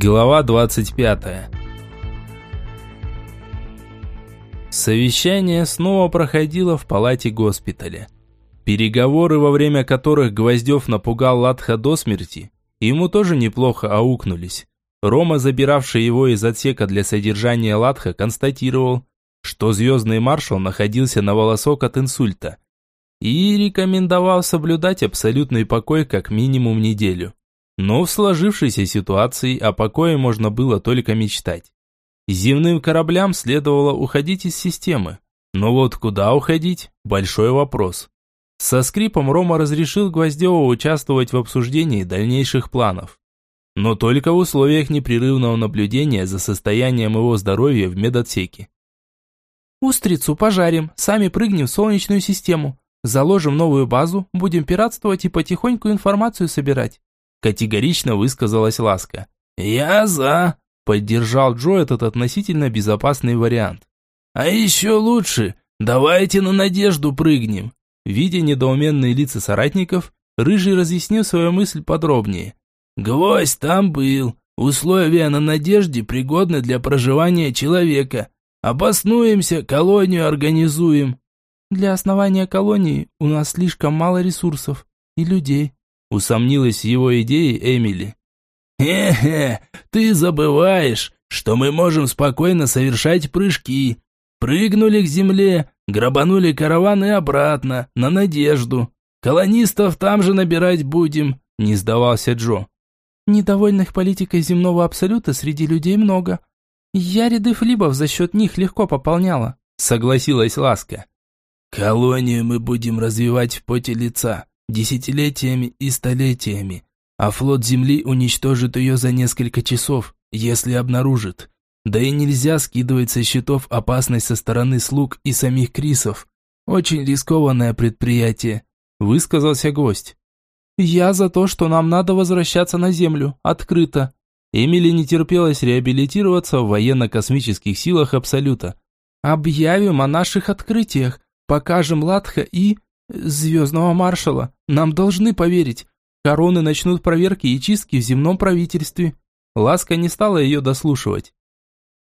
Глава 25. Совещание снова проходило в палате госпиталя. Переговоры, во время которых Гвоздев напугал Латха до смерти, ему тоже неплохо аукнулись. Рома, забиравший его из отсека для содержания Латха, констатировал, что звездный маршал находился на волосок от инсульта и рекомендовал соблюдать абсолютный покой как минимум неделю. Но в сложившейся ситуации о покое можно было только мечтать. Земным кораблям следовало уходить из системы. Но вот куда уходить – большой вопрос. Со скрипом Рома разрешил Гвоздеву участвовать в обсуждении дальнейших планов. Но только в условиях непрерывного наблюдения за состоянием его здоровья в медотсеке. «Устрицу пожарим, сами прыгнем в Солнечную систему. Заложим новую базу, будем пиратствовать и потихоньку информацию собирать. Категорично высказалась Ласка. «Я за», – поддержал Джо этот относительно безопасный вариант. «А еще лучше, давайте на надежду прыгнем». Видя недоуменные лица соратников, Рыжий разъяснил свою мысль подробнее. «Гвоздь там был. Условия на надежде пригодны для проживания человека. Обоснуемся, колонию организуем». «Для основания колонии у нас слишком мало ресурсов и людей», Усомнилась в его идее Эмили. «Хе-хе, ты забываешь, что мы можем спокойно совершать прыжки. Прыгнули к земле, грабанули караван и обратно, на надежду. Колонистов там же набирать будем», – не сдавался Джо. «Недовольных политикой земного абсолюта среди людей много. Я ряды флибов за счет них легко пополняла», – согласилась Ласка. «Колонию мы будем развивать в поте лица десятилетиями и столетиями, а флот Земли уничтожит ее за несколько часов, если обнаружит. Да и нельзя скидывать со счетов опасность со стороны слуг и самих Крисов. Очень рискованное предприятие, высказался гость. Я за то, что нам надо возвращаться на Землю, открыто. Эмили не терпелось реабилитироваться в военно-космических силах Абсолюта. Объявим о наших открытиях, покажем Латха и... Звездного маршала. Нам должны поверить. Короны начнут проверки и чистки в земном правительстве. Ласка не стала ее дослушивать.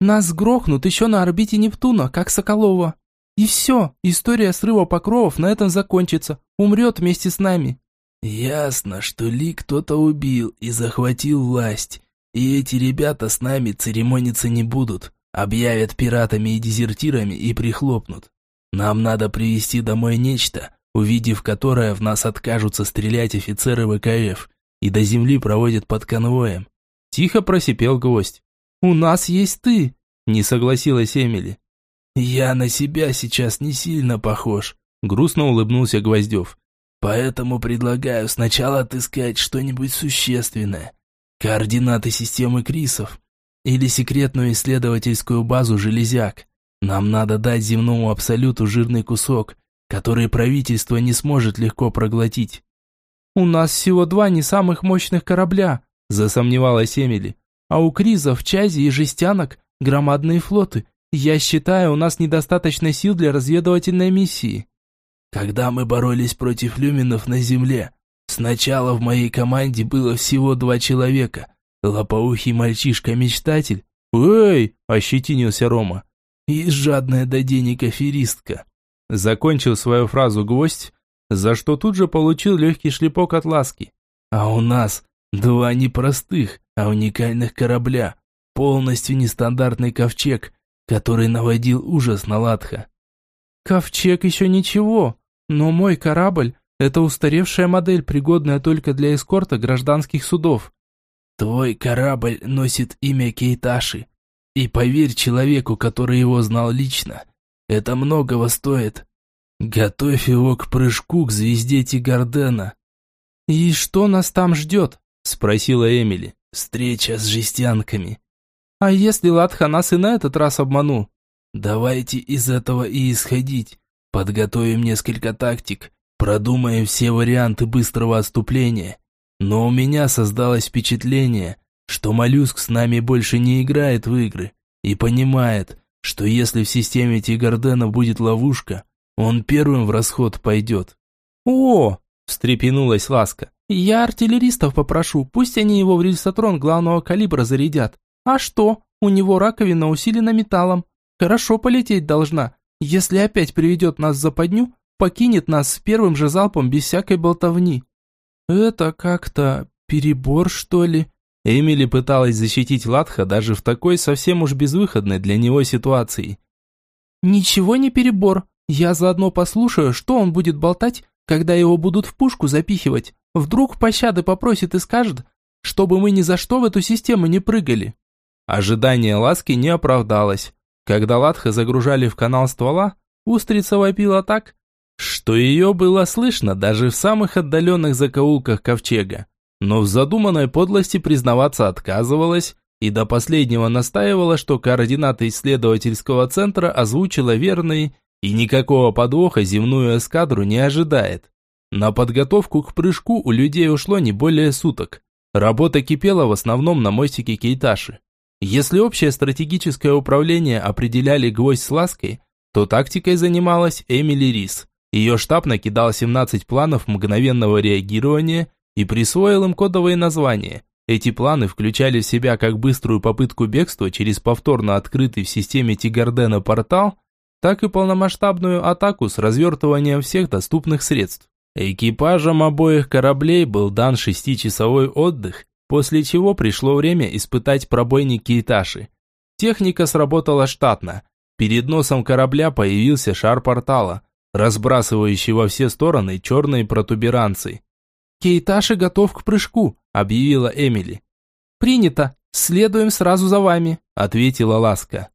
Нас грохнут еще на орбите Нептуна, как Соколова. И все, история срыва покровов на этом закончится. Умрет вместе с нами. Ясно, что Ли кто-то убил и захватил власть. И эти ребята с нами церемониться не будут. Объявят пиратами и дезертирами и прихлопнут. Нам надо привести домой нечто, увидев которое в нас откажутся стрелять офицеры ВКФ и до земли проводят под конвоем. Тихо просипел гость. «У нас есть ты», – не согласилась Эмили. «Я на себя сейчас не сильно похож», – грустно улыбнулся Гвоздев. «Поэтому предлагаю сначала отыскать что-нибудь существенное. Координаты системы Крисов или секретную исследовательскую базу «Железяк». Нам надо дать земному абсолюту жирный кусок, которые правительство не сможет легко проглотить. «У нас всего два не самых мощных корабля», – засомневалась Эмили. «А у Кризов, Чази и Жестянок громадные флоты. Я считаю, у нас недостаточно сил для разведывательной миссии». «Когда мы боролись против люминов на Земле, сначала в моей команде было всего два человека. Лопоухий мальчишка-мечтатель». «Эй!» – ощетинился Рома. «И жадная до денег аферистка». Закончил свою фразу гвоздь, за что тут же получил легкий шлепок от ласки. А у нас два непростых, а уникальных корабля. Полностью нестандартный ковчег, который наводил ужас на Латха. Ковчег еще ничего, но мой корабль – это устаревшая модель, пригодная только для эскорта гражданских судов. Твой корабль носит имя Кейташи. И поверь человеку, который его знал лично, это многого стоит. Готовь его к прыжку к звезде Тигардена. «И что нас там ждет?» – спросила Эмили. «Встреча с жестянками». «А если Ладха нас и на этот раз обманул?» «Давайте из этого и исходить. Подготовим несколько тактик, продумаем все варианты быстрого отступления. Но у меня создалось впечатление, что моллюск с нами больше не играет в игры и понимает, что если в системе Тигардена будет ловушка, он первым в расход пойдет. «О!» – встрепенулась Ласка. «Я артиллеристов попрошу, пусть они его в рельсотрон главного калибра зарядят. А что? У него раковина усилена металлом. Хорошо полететь должна. Если опять приведет нас в западню, покинет нас с первым же залпом без всякой болтовни». «Это как-то перебор, что ли?» Эмили пыталась защитить Латха даже в такой совсем уж безвыходной для него ситуации. «Ничего не перебор. Я заодно послушаю, что он будет болтать, когда его будут в пушку запихивать. Вдруг пощады попросит и скажет, чтобы мы ни за что в эту систему не прыгали». Ожидание ласки не оправдалось. Когда Латха загружали в канал ствола, устрица вопила так, что ее было слышно даже в самых отдаленных закоулках ковчега. Но в задуманной подлости признаваться отказывалась и до последнего настаивала, что координаты исследовательского центра озвучила верные и никакого подвоха земную эскадру не ожидает. На подготовку к прыжку у людей ушло не более суток. Работа кипела в основном на мостике Кейташи. Если общее стратегическое управление определяли гвоздь с лаской, то тактикой занималась Эмили Рис. Ее штаб накидал 17 планов мгновенного реагирования и присвоил им кодовые названия. Эти планы включали в себя как быструю попытку бегства через повторно открытый в системе Тигардена портал, так и полномасштабную атаку с развертыванием всех доступных средств. Экипажам обоих кораблей был дан шестичасовой отдых, после чего пришло время испытать пробойники Иташи. Техника сработала штатно. Перед носом корабля появился шар портала, разбрасывающий во все стороны черные протуберанцы. «Кейташи готов к прыжку», – объявила Эмили. «Принято. Следуем сразу за вами», – ответила Ласка.